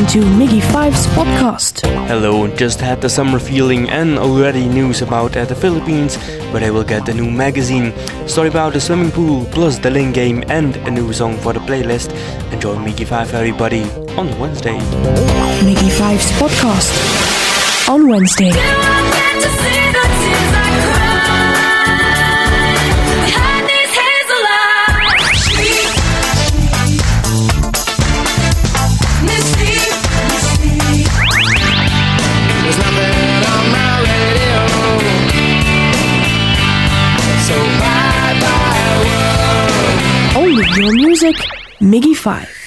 listening to Miggy 5's podcast. Hello, just had the summer feeling and already news about at the Philippines, but I will get a new magazine, story about the swimming pool, plus the link game and a new song for the playlist. Enjoy Miggy 5 everybody on Wednesday. Miggy 5's podcast on Wednesday. your music, Miggy 5.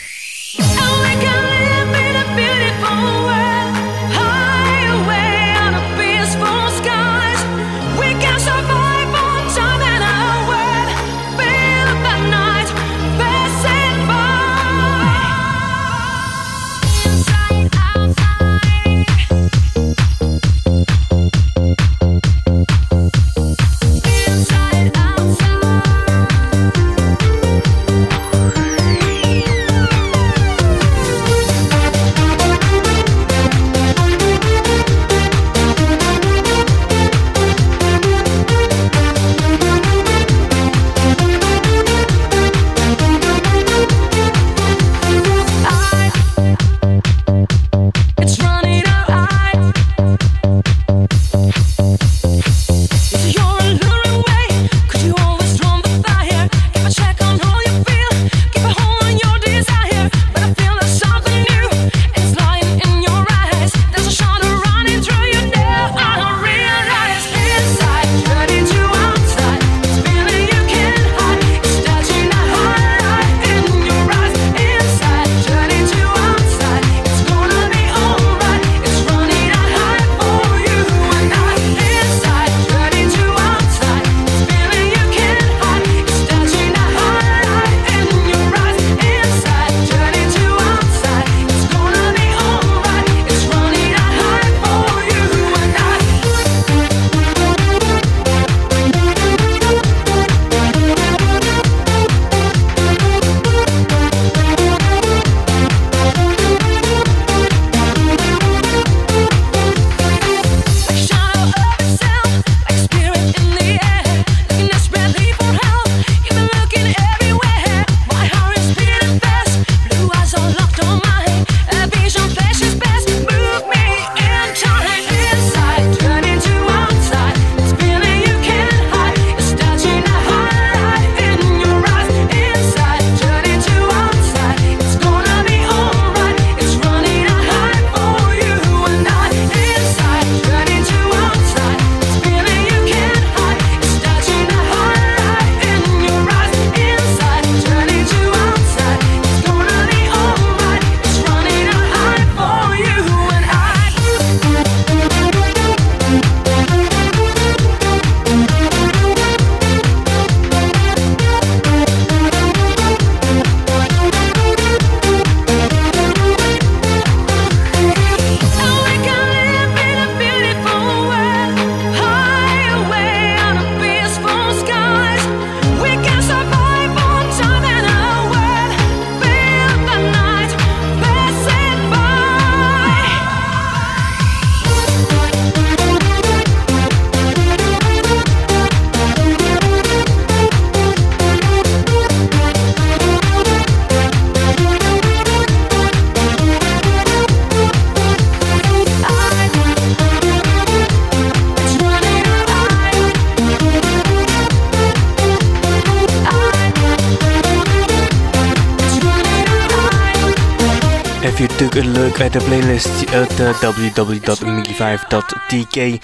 took a look at the playlist uit uh, www.miggy5.tk.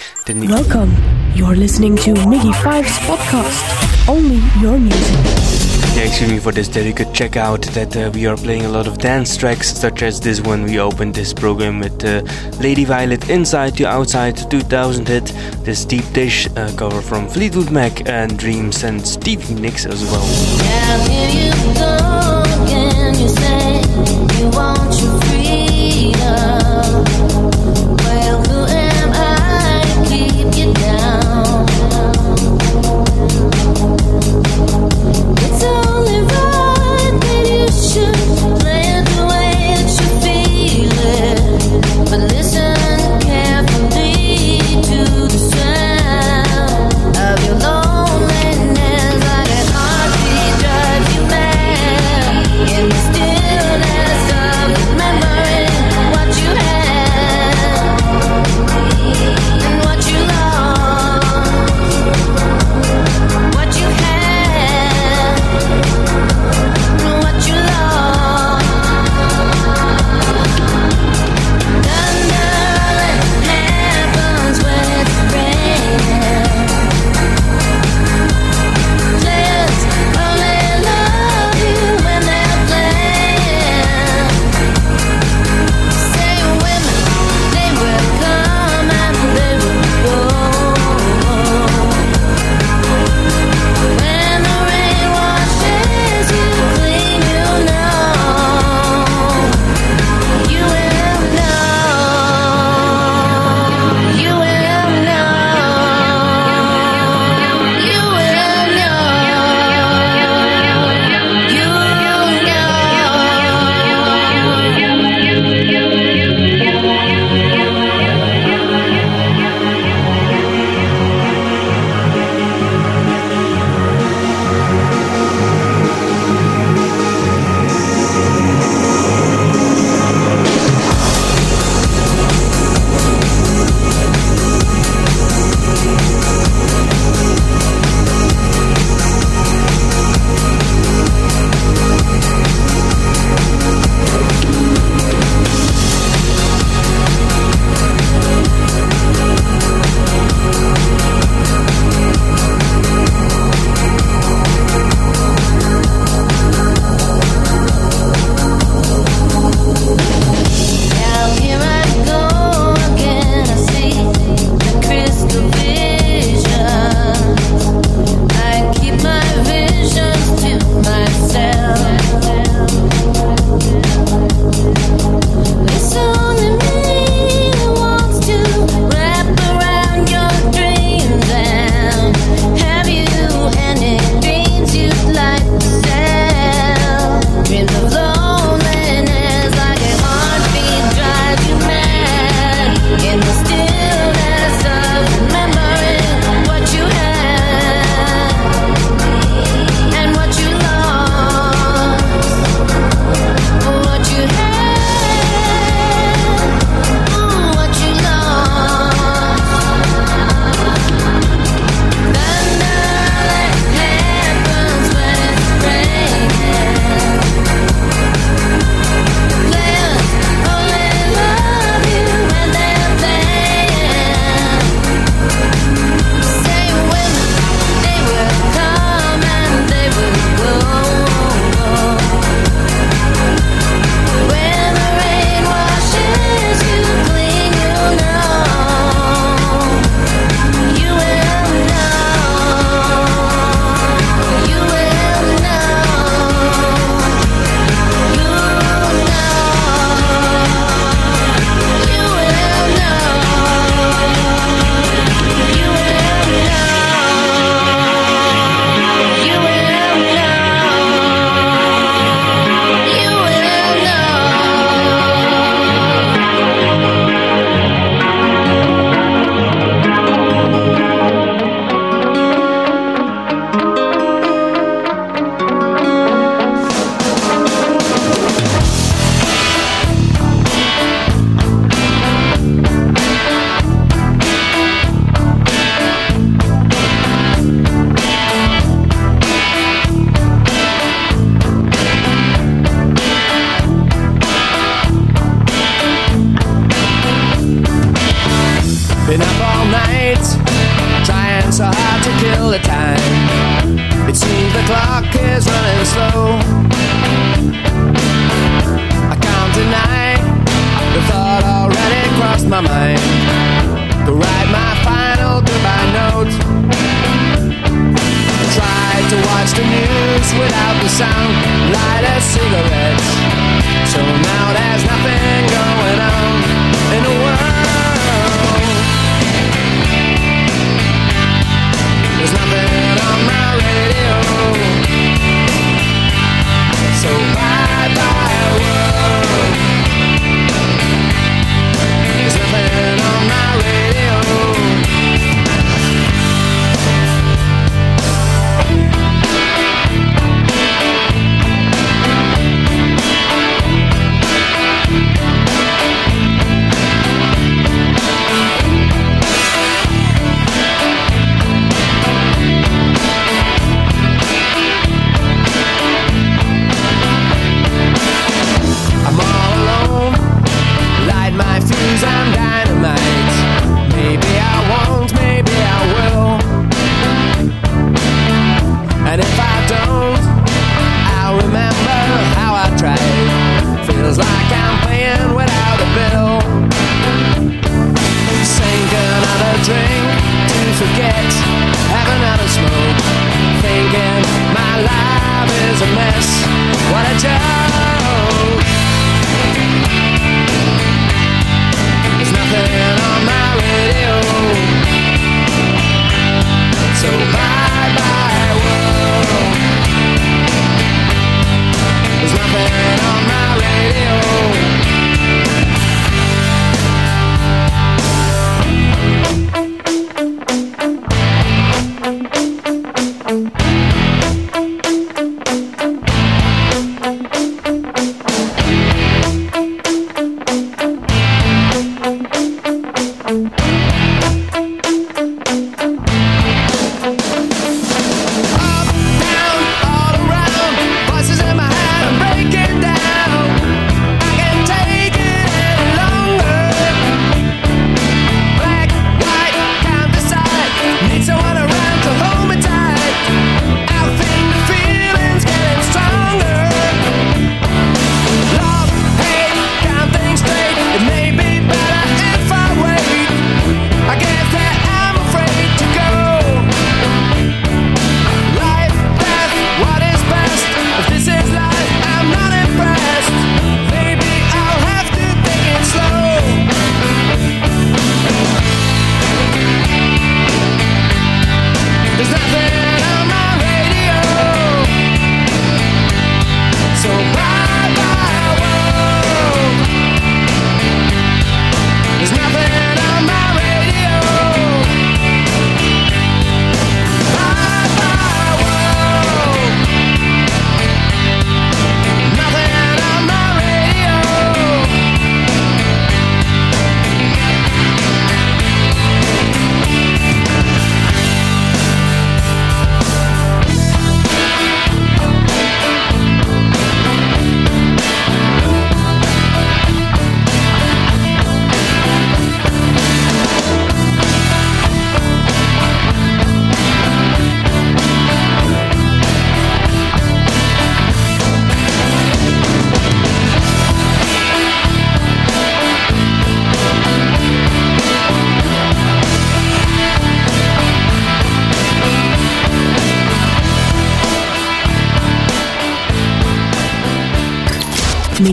Welcome, you're listening to Miggy 5's podcast. Only your music. Yeah, excuse me for this that you could check out that uh, we are playing a lot of dance tracks such as this one we opened this program with uh, Lady Violet Inside to Outside 2000 hit this deep dish uh, cover from Fleetwood Mac and Dreams and Stevie Nicks as well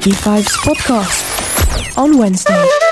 G5's podcast on Wednesday.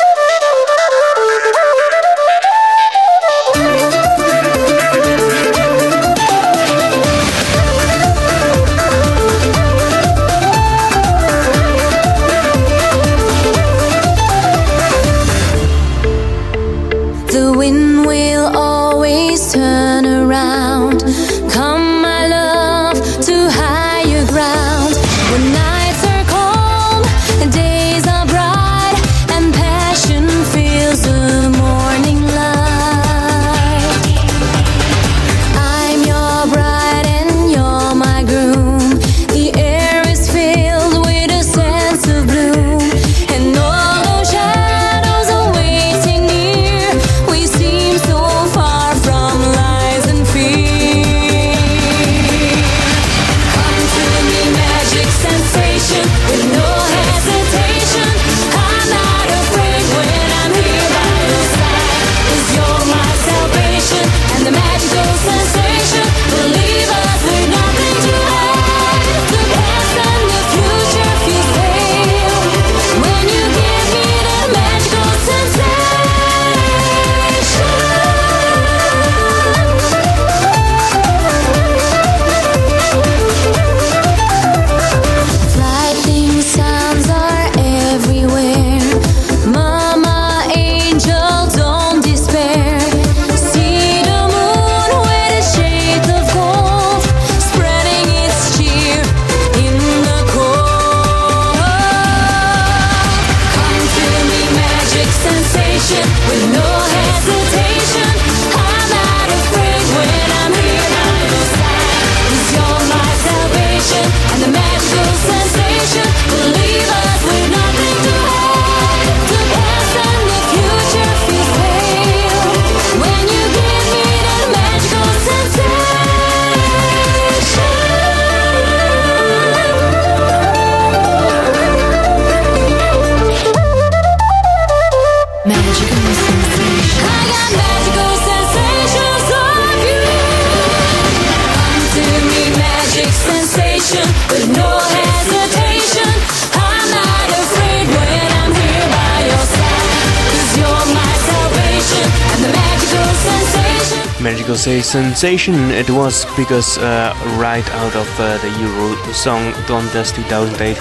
Sensation. It was because uh, right out of uh, the Euro Song Contest 2008,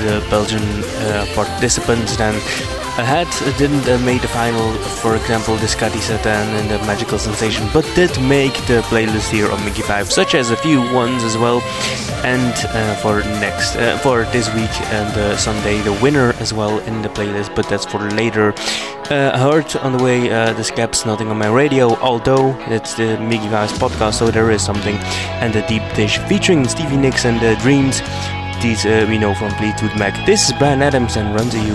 the Belgian uh, participants then had didn't uh, make the final. For example, Scotty Satan and the Magical Sensation, but did make the playlist here on Mickey Five, such as a few ones as well. And uh, for next uh, for this week and Sunday, the winner as well in the playlist, but that's for later. Uh, I heard on the way uh, the Scaps Nothing on my radio, although it's the Miggy Guys podcast, so there is something. And the Deep Dish featuring Stevie Nicks and the Dreams. These uh, we know from Fleetwood Mac. This is Bryan Adams and Run to You.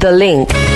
The link.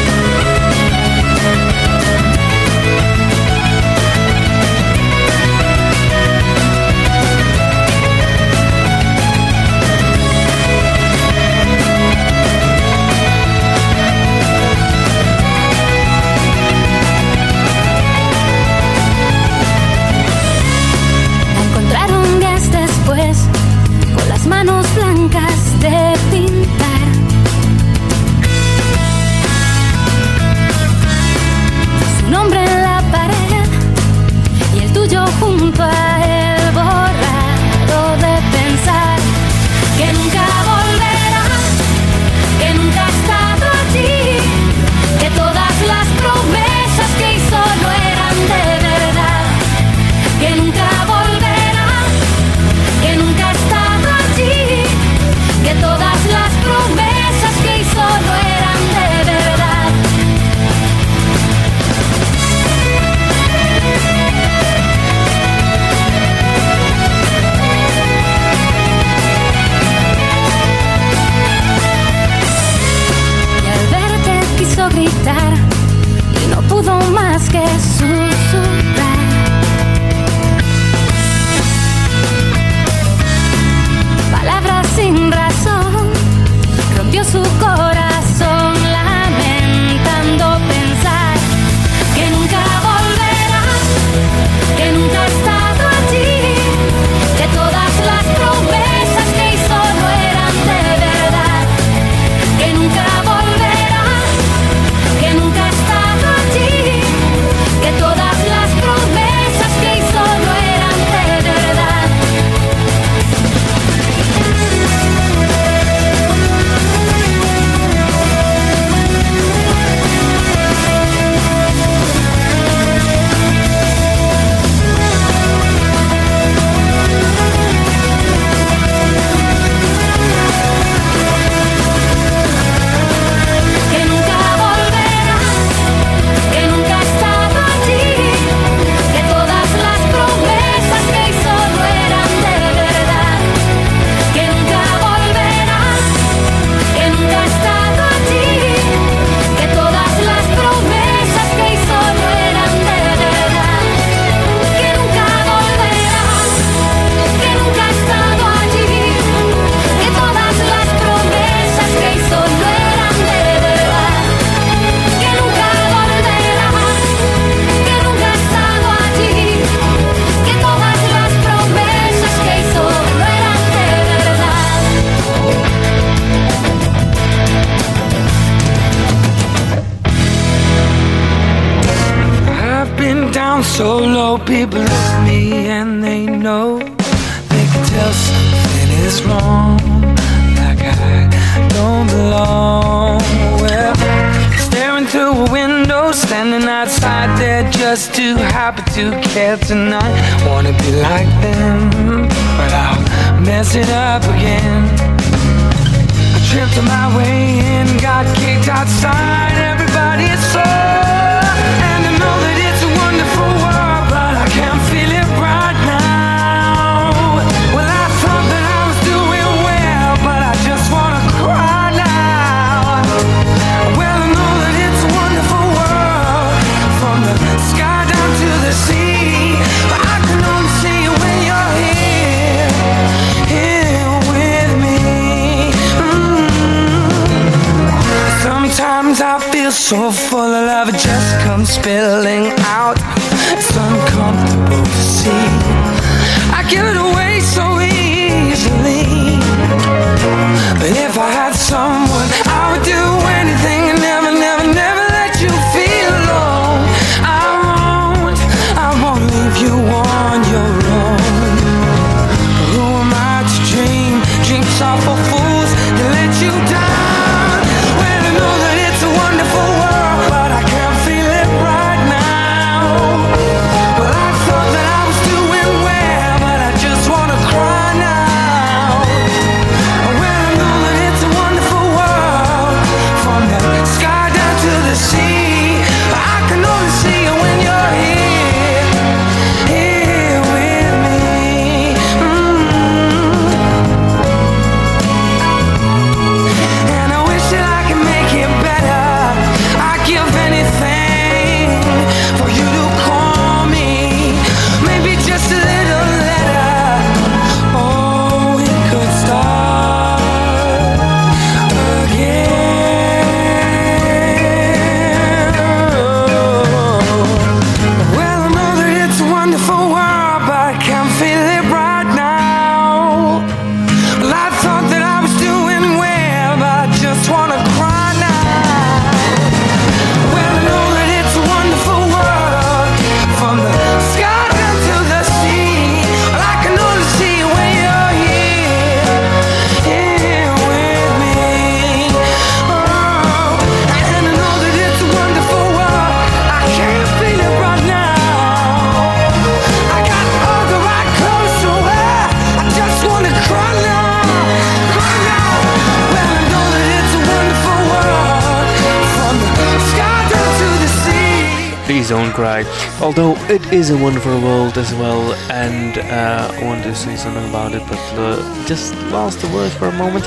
Is a wonderful world as well, and uh, I want to say something about it, but uh, just lost the word for a moment.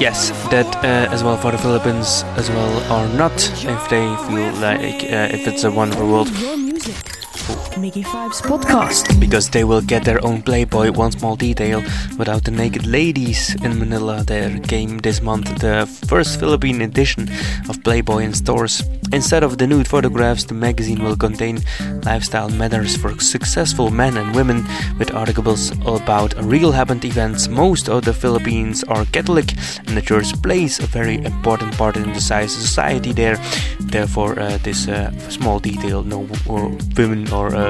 Yes, that uh, as well for the Philippines as well, or not, if they feel like uh, if it's a wonderful world. Mickey Fives podcast. because they will get their own Playboy. One small detail without the naked ladies in Manila. Their game this month the first Philippine edition of Playboy in stores. Instead of the nude photographs, the magazine will contain lifestyle matters for successful men and women with articles about real happened events. Most of the Philippines are Catholic, and the church plays a very important part in the society there. Therefore, uh, this uh, small detail, no women or uh,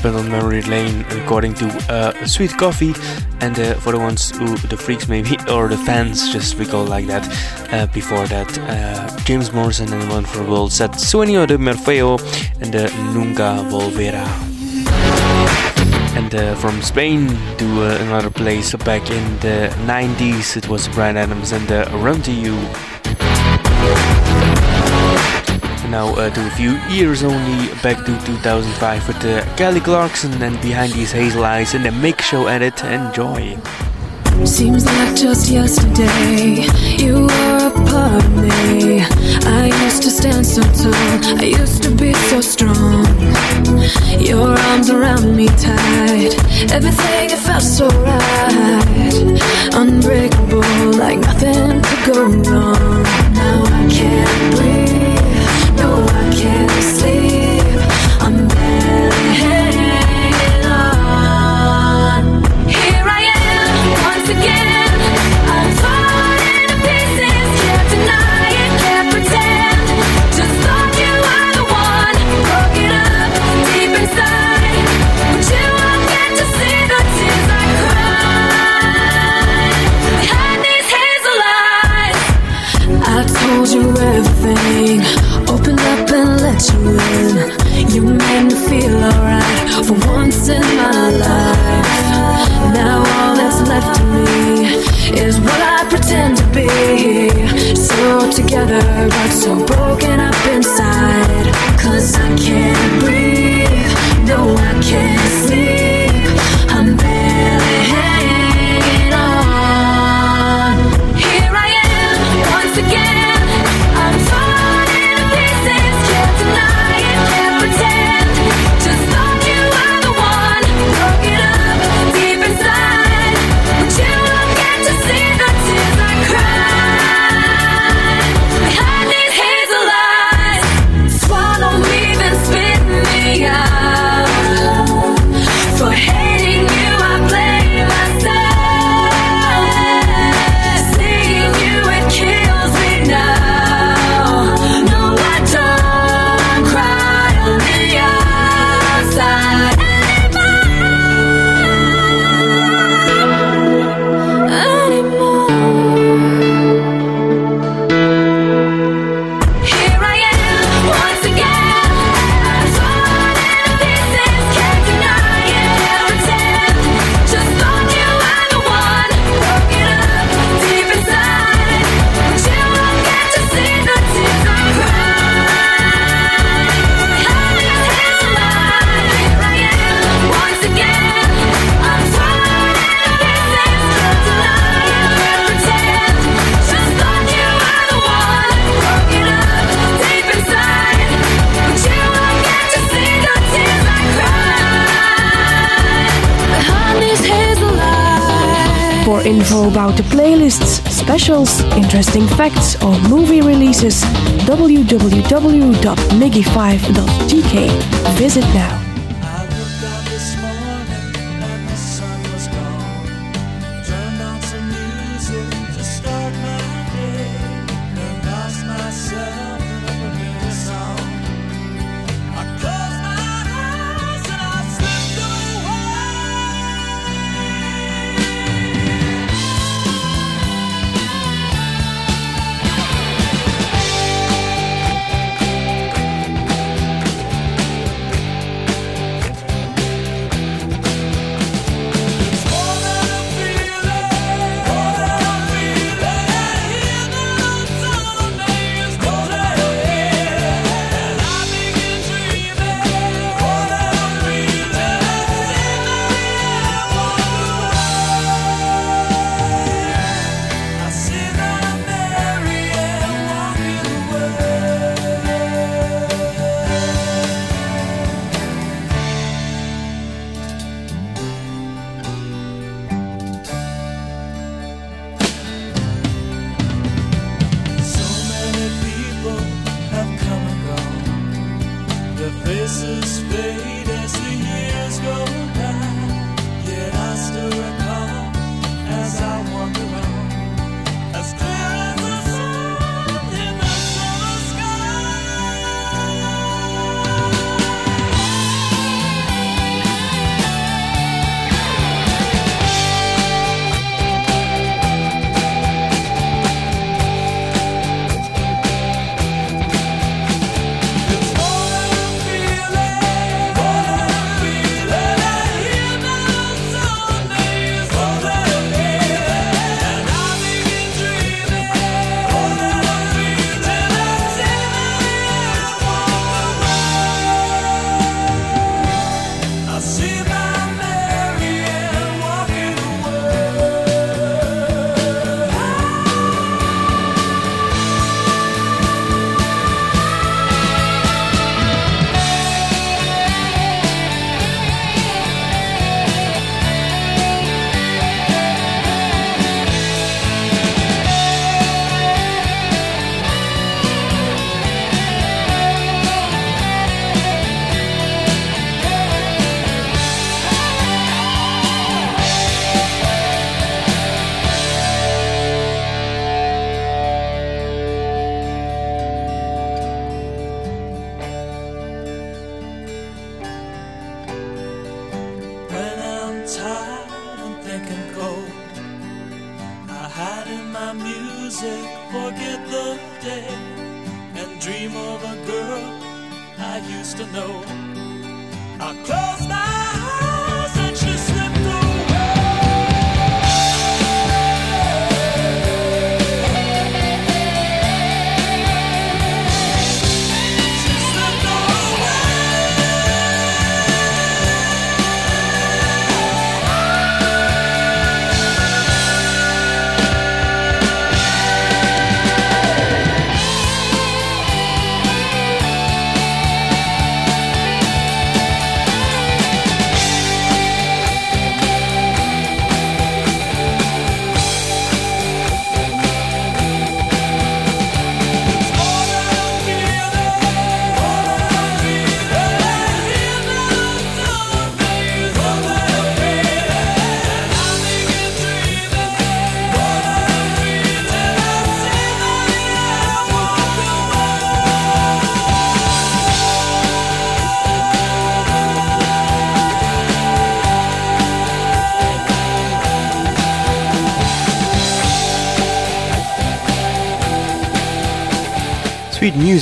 happened on memory lane according to uh, Sweet Coffee. And uh, for the ones who, the freaks maybe, or the fans, just recall like that, uh, before that, uh, James Morrison and One for World set Sueño de Morfeo and uh, Nunca Volverá. And uh, from Spain to uh, another place back in the 90s, it was Bryan Adams and uh, the Run to You now uh, to a few years only, back to 2005 with uh, Kelly Clarkson and Behind These Hazel Eyes and the make-show edit. Enjoy. Seems like just yesterday you were a part of me. I used to stand so tall, I used to be so strong. Your arms around me tight, everything it felt so right. Unbreakable, like nothing could go wrong. Now I can't breathe. You made me feel alright for once in my life. Now all that's left to me is what I pretend to be. So together, but so broken up inside. Cause I can't breathe, no, I can't sleep. interesting facts or movie releases, www.miggy5.tk. Visit now.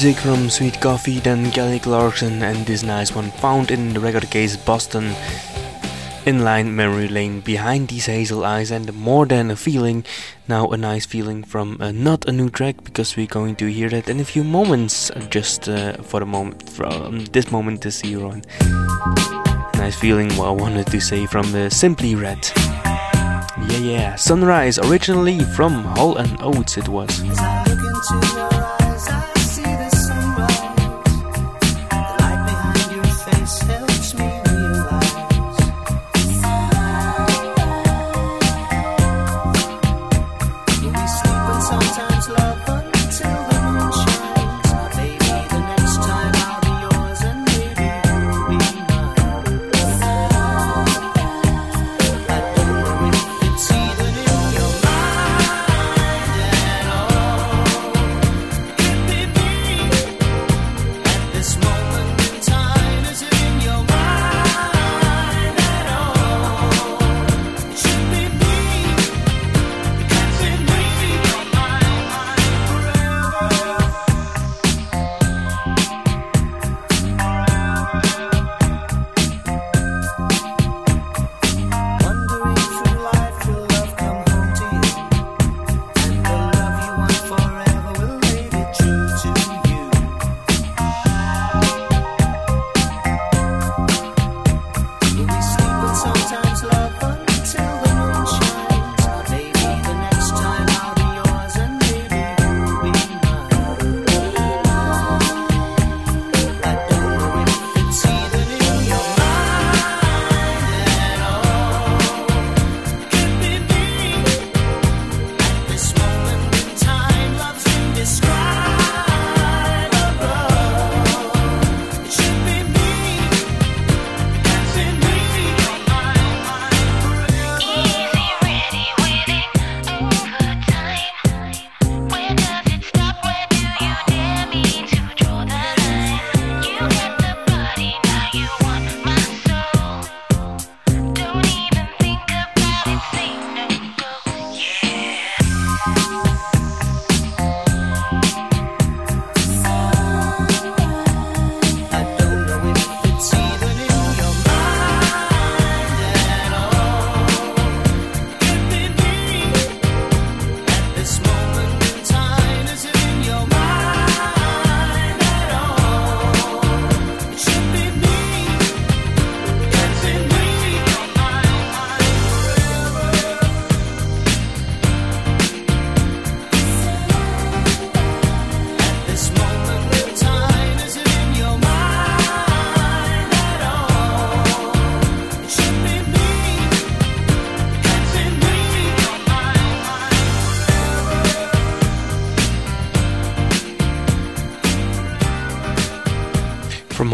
Music from Sweet Coffee, then Kelly Clarkson, and this nice one found in the record case Boston. Inline memory lane behind these hazel eyes, and more than a feeling, now a nice feeling from uh, not a new track because we're going to hear that in a few moments. uh, Just uh, for the moment, from this moment this year on. Nice feeling, what I wanted to say from uh, Simply Red. Yeah, yeah, Sunrise, originally from Hall and Oates, it was.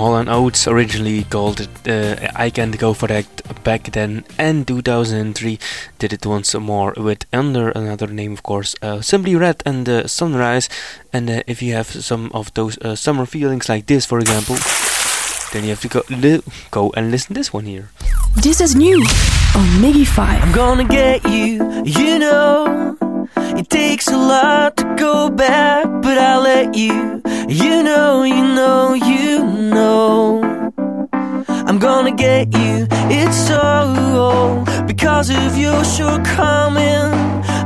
From Hall and Oates, originally called it uh, I Can't Go For That back then, and 2003 did it once more with under another name, of course, uh, Simply Red and uh, Sunrise. And uh, if you have some of those uh, summer feelings like this, for example, then you have to go, li- go and listen this one here. This is new on MIGY 5. I'm gonna get you, you know. It takes a lot to go back, but I'll let you. You know, you know, you know. I'm gonna get you. It's all because of your shortcoming.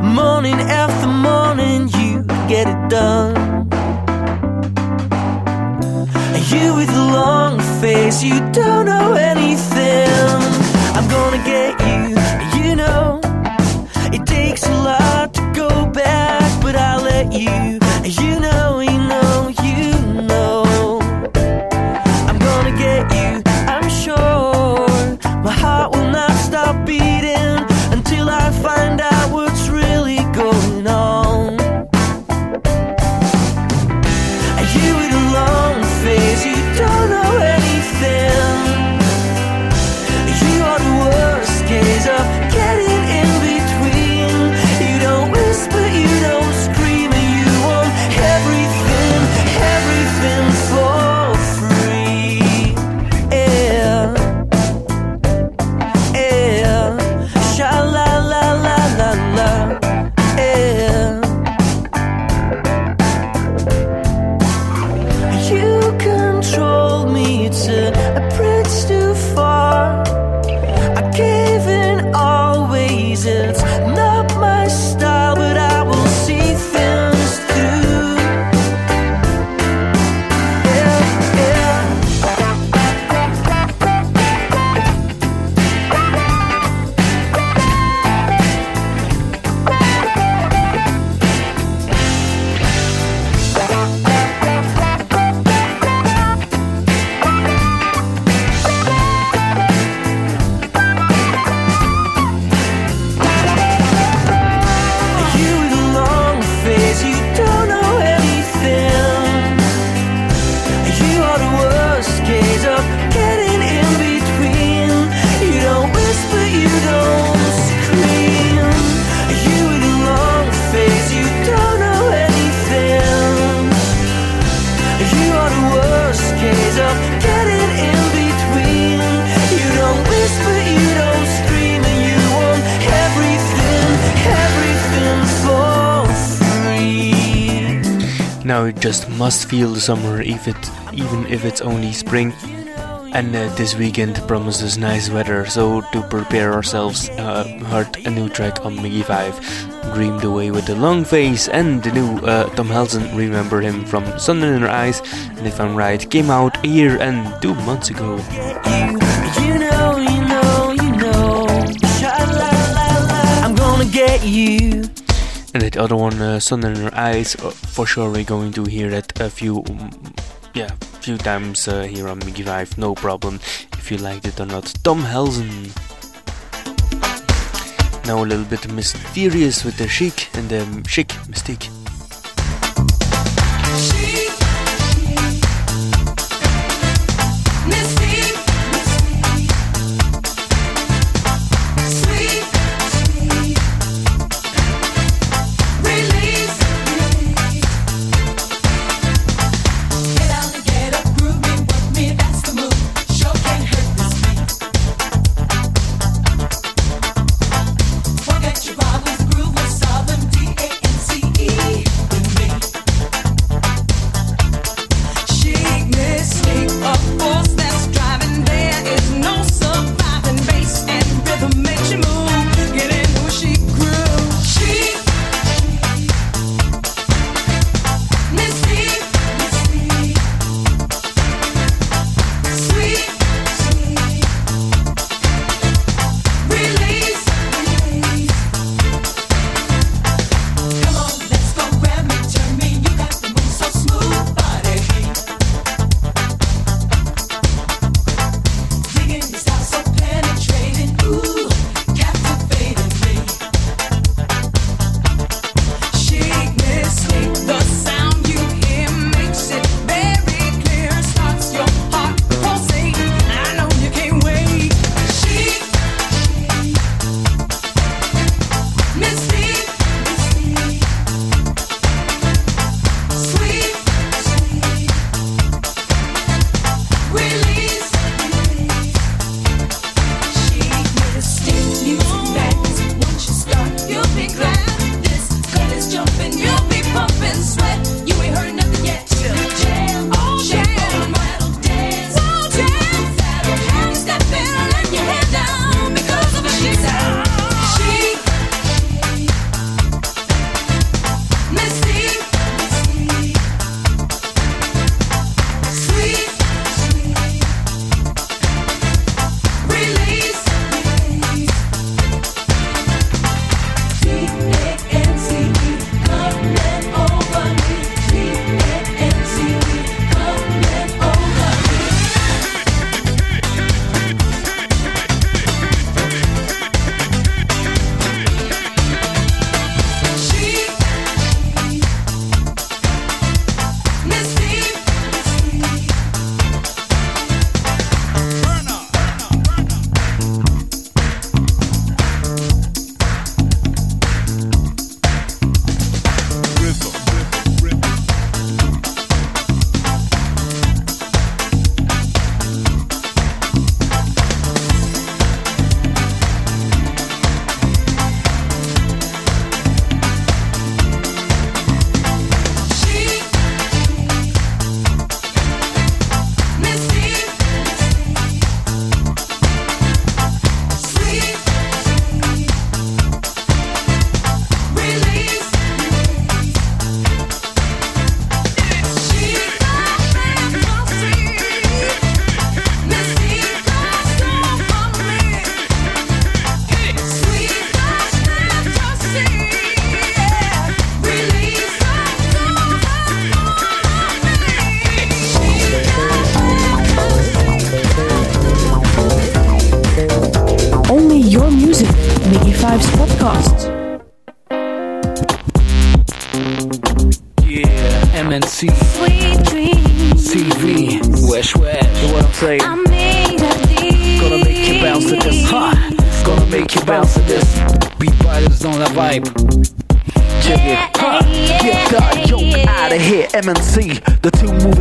Morning after morning, you get it done. You with the long face, you don't know anything. I'm gonna get you, you know. It takes a lot go back, but I'll let you. You know, must feel the summer, if it, even if it's only spring. And uh, this weekend promises nice weather, so to prepare ourselves, uh, heard a new track on MIGY 5, Dreamed Away with the Long Face, and the new uh, Tom Helsen, remember him from Sun in Her Eyes, and if I'm right, came out a year and two months ago. You know, you know, you know. I'm gonna get you. And that other one, uh, Sun in Her Eyes, uh, for sure we're going to hear that a few, um, yeah, few times uh, here on MIGY 5, no problem, if you liked it or not. Tom Helsen Now a little bit mysterious with the chic and the chic mystique.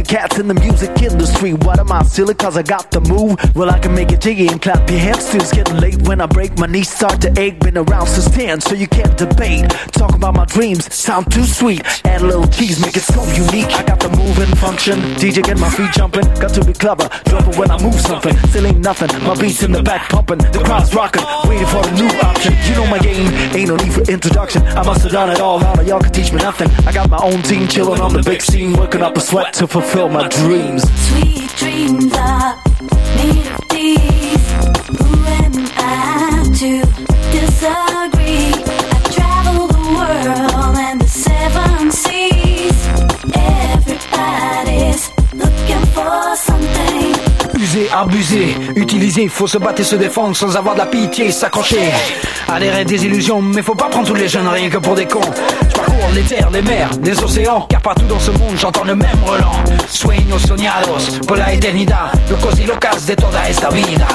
Cats in the music industry. What am I silly? Cause I got the move. Well, I can make it jiggy and clap your hands too. It's getting late when I break. My knees start to ache. Been around since 10, so you can't debate. Talk about my dreams, sound too sweet. Add a little cheese, make it so unique. I got the moving function. DJ get my feet jumping. Got to be clever. Drop it when I move something. Still ain't nothing. My beats in the back pumping. The crowd's rocking. Waiting for a new option. You know my game. Ain't no need for introduction. I must have done it all. None of y'all can teach me nothing. I got my own team chilling on the big scene. Working up a sweat to fulfill my dreams. Sweet dreams are made of these. Who am I to disagree? I travel the world and the seven seas. Everybody's looking for something. User, abusé, utiliser, faut se battre et se défendre sans avoir de la pitié, s'accrocher à des rêves, des illusions, mais faut pas prendre tous les jeunes rien que pour des cons. Parcours les terres, les mers, les océans, car partout dans ce monde j'entends le même relan. Sueños soñados por la eternidad, locos y locas de toda esta vida.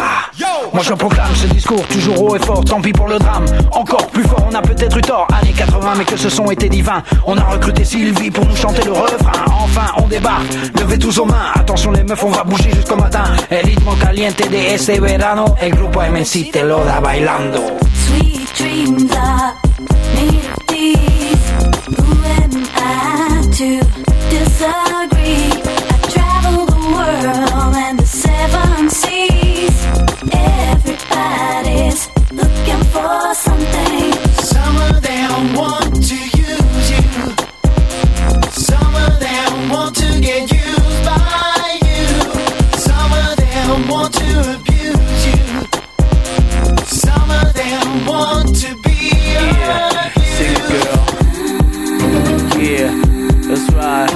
Moi je proclame ce discours toujours haut et fort, tant pis pour le drame. Encore plus fort, on a peut-être eu tort, années 80, mais que ce son était divin. On a recruté Sylvie pour nous chanter le refrain. Enfin, on débarque, levez tous aux mains. Attention les meufs, on va bouger jusqu'au matin. El ritmo caliente de este verano, el grupo MNC te lo da bailando. Sweet dreams are to disagree? I travel the world and the seven seas. Everybody's looking for something. Some of them want to use you. Some of them want to get used by you. Some of them want to abuse you. Some of them want to be Yeah, that's right.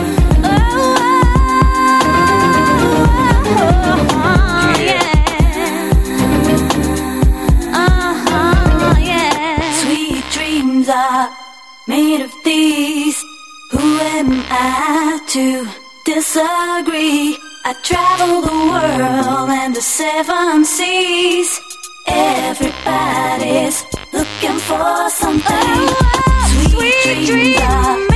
Sweet dreams are made of these. Who am I to disagree? I travel the world and the seven seas. Everybody's looking for something. Oh, oh, oh. Sweet, dreams are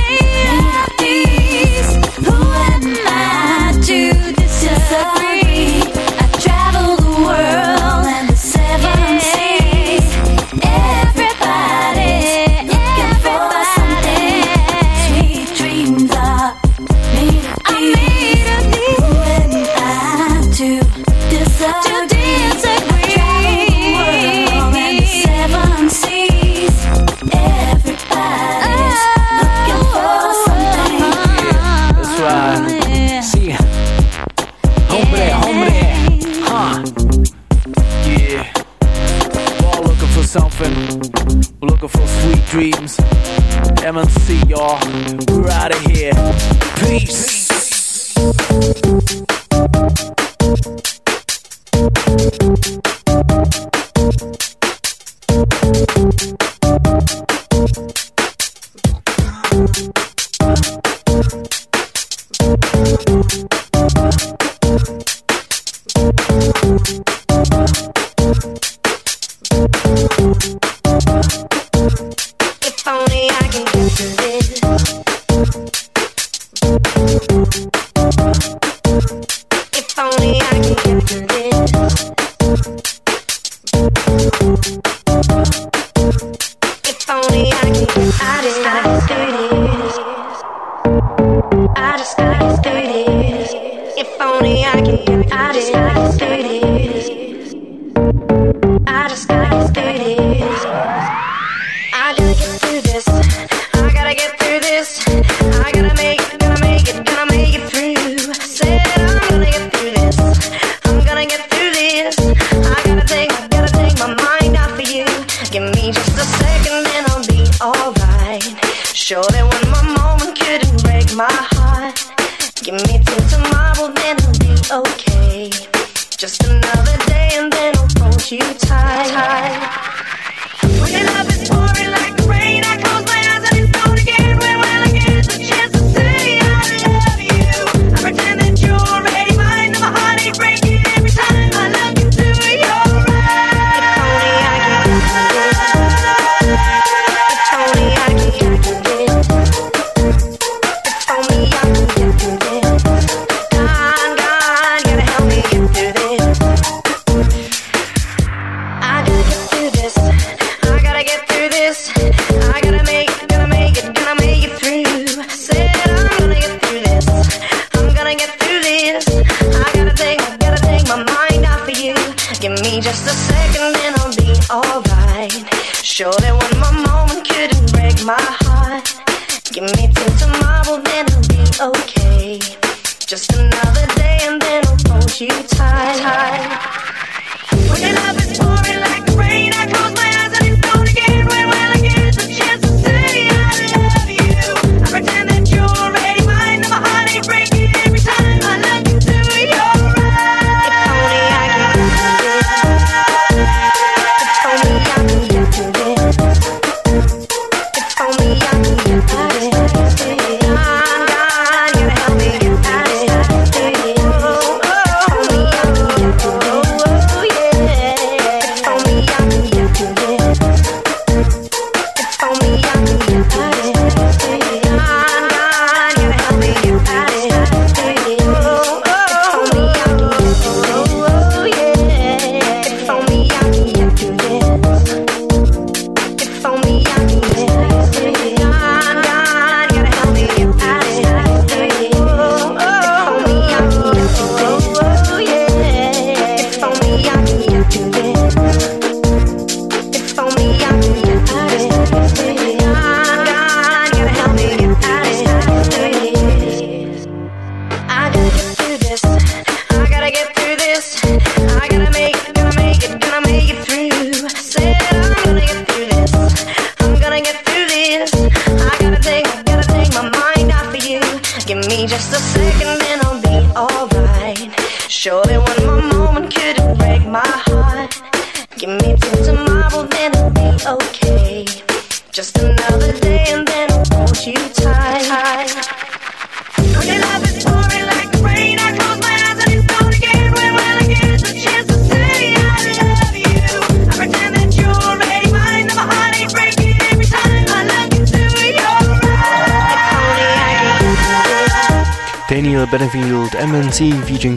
dreams. MNC, y'all. We're out of here. Peace.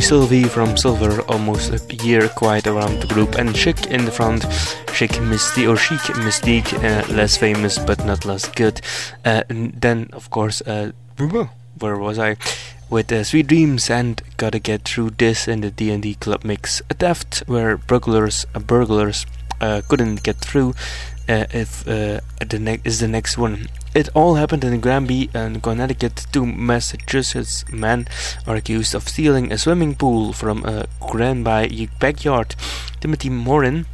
Sylvie from Silver, almost a year quite around the group, and Chic in the front. Chic Mystique, or Chic Mystique, uh, less famous but not less good. Uh, then, of course, uh, where was I? With uh, Sweet Dreams and Gotta Get Through This in the D&D Club Mix. A theft where burglars, uh, burglars uh, couldn't get through uh, if uh, the ne- is the next one. It all happened in Granby and Connecticut. Two Massachusetts men are accused of stealing a swimming pool from a Granby backyard. Timothy Morin,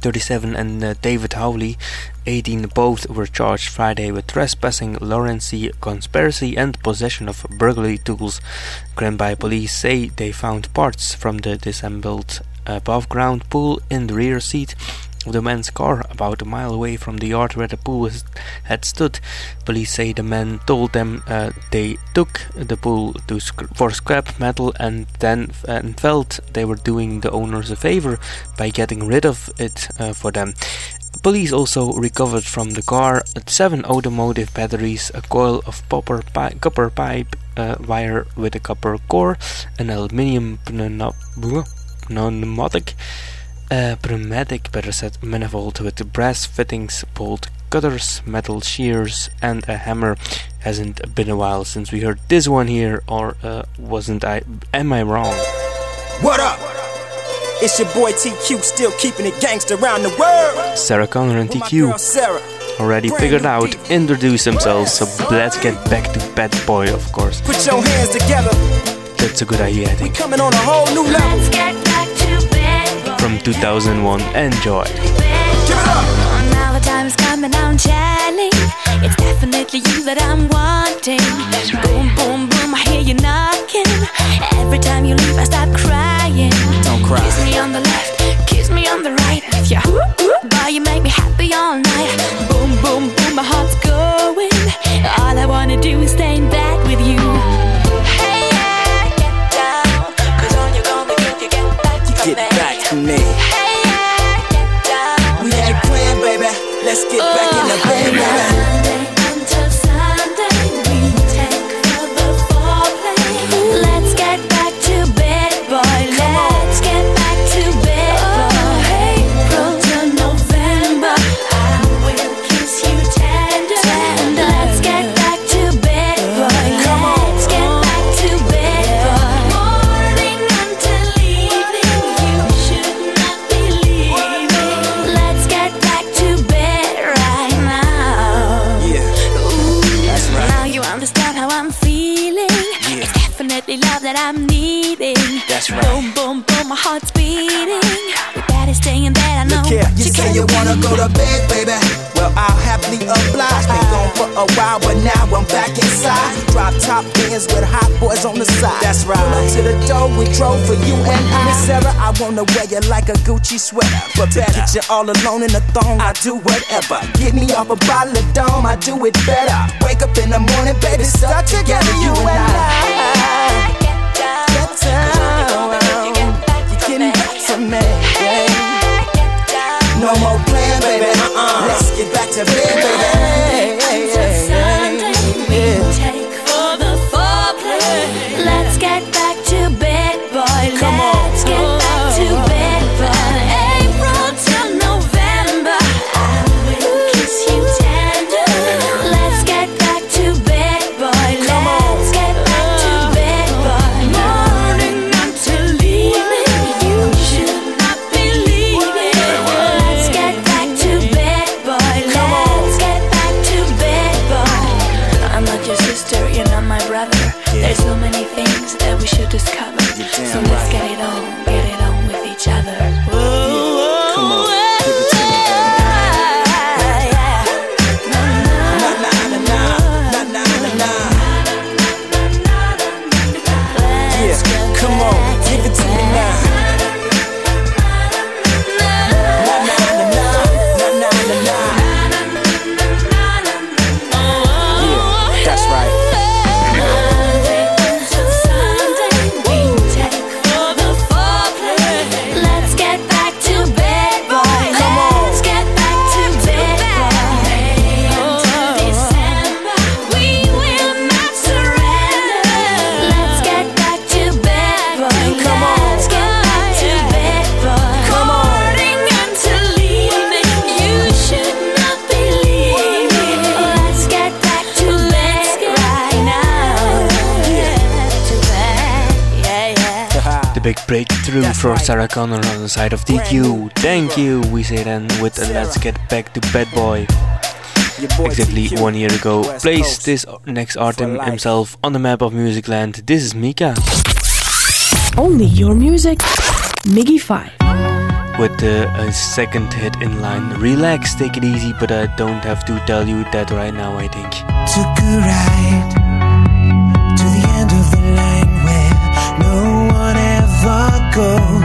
37, and uh, David Howley, 18, both were charged Friday with trespassing, larceny conspiracy, and possession of burglary tools. Granby police say they found parts from the disassembled above ground pool in the rear seat the man's car about a mile away from the yard where the pool had stood. Police say the man told them uh, they took the pool to sc- for scrap metal and then f- and felt they were doing the owners a favor by getting rid of it uh, for them. Police also recovered from the car seven automotive batteries, a coil of copper, pi- copper pipe uh, wire with a copper core, an aluminium pneumatic a pneumatic better said manifold with brass fittings, bolt cutters, metal shears, and a hammer. Hasn't been a while since we heard this one here, or uh, wasn't I? Am I wrong? What up? It's your boy TQ, still keeping it gangster around the world. Sarah Connor and With my girl TQ Sarah. already figured out, introduce themselves, so let's get back to Bad Boy, of course. Put your hands together. That's a good idea, I think. Coming on a whole new level. From 2001, enjoy. Now the time is coming, I'm telling. It's definitely you that I'm wanting. Right. Boom, boom, boom, I hear you knocking. Every time you leave, I start crying. Don't cry. Kiss me on the left, kiss me on the right. With your boy, you make me happy all night. Boom, boom, boom, my heart's going. All I wanna do is stay in bed with you. Hey, yeah, get down. Cause all you're gonna do, you get back from Get back me. Hey, yeah. We ain't playing, baby. Let's get back in the uh. bed, baby. That I'm needing. That's right. Boom, boom, boom, my heart's beating. With daddy staying there, I know. Look here, you say you wanna go to bed, baby. Well, I'll happily oblige. Been gone for a while, but now I'm back inside. Drop top bins with hot boys on the side. That's right. Pull up to the door, we drove for you and I. Miss Sarah, I wanna wear you like a Gucci sweater. But better, you all alone in the thong, I do whatever. Get me off a bottle of Dome, I do it better. Wake up in the morning, baby, stuck together, you and I. Get down, you No more playing, baby. Uh-uh. Let's get back to bed, baby. Take big breakthrough for Sarah Connor on the side of TQ. Thank you, we say then with a Let's Get Back to Bad Boy. Exactly TQ, one year ago, West placed Coast. this next artist himself on the map of music land. This is Mika Only your music. MIGY 5. with uh, a second hit in line. Relax, take it easy, but I don't have to tell you that right now, I think. took a ride ever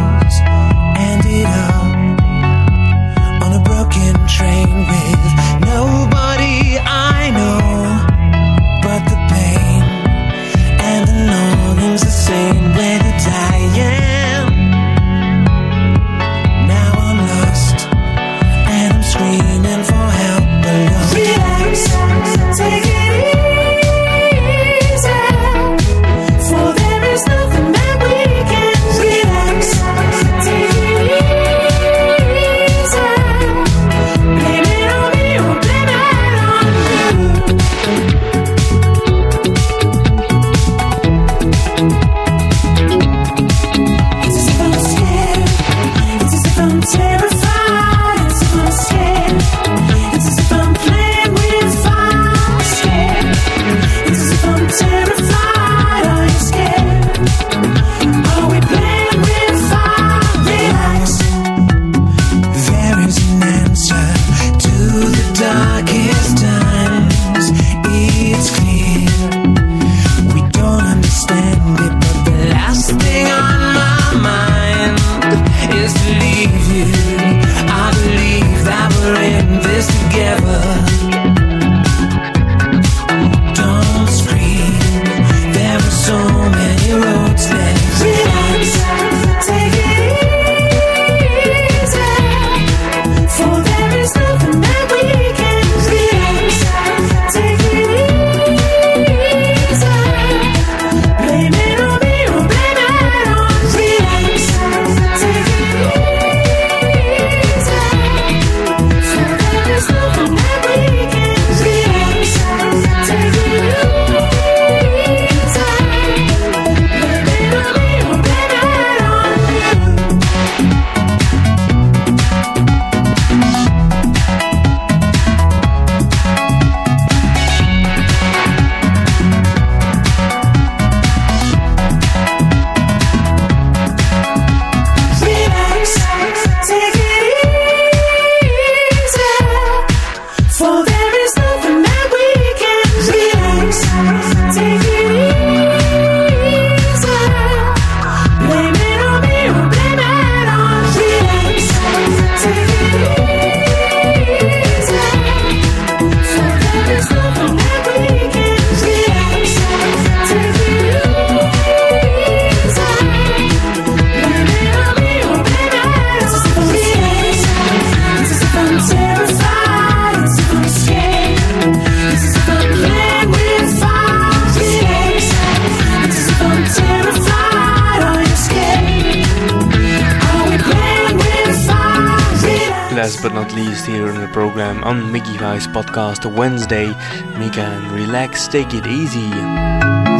take it easy.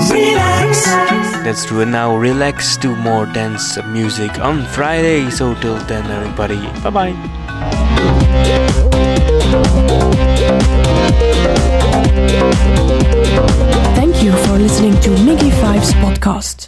Relax. Let's do it now relax to more dance music on Friday. So till then, everybody, bye bye. Thank you for listening to MIGY Fives podcast.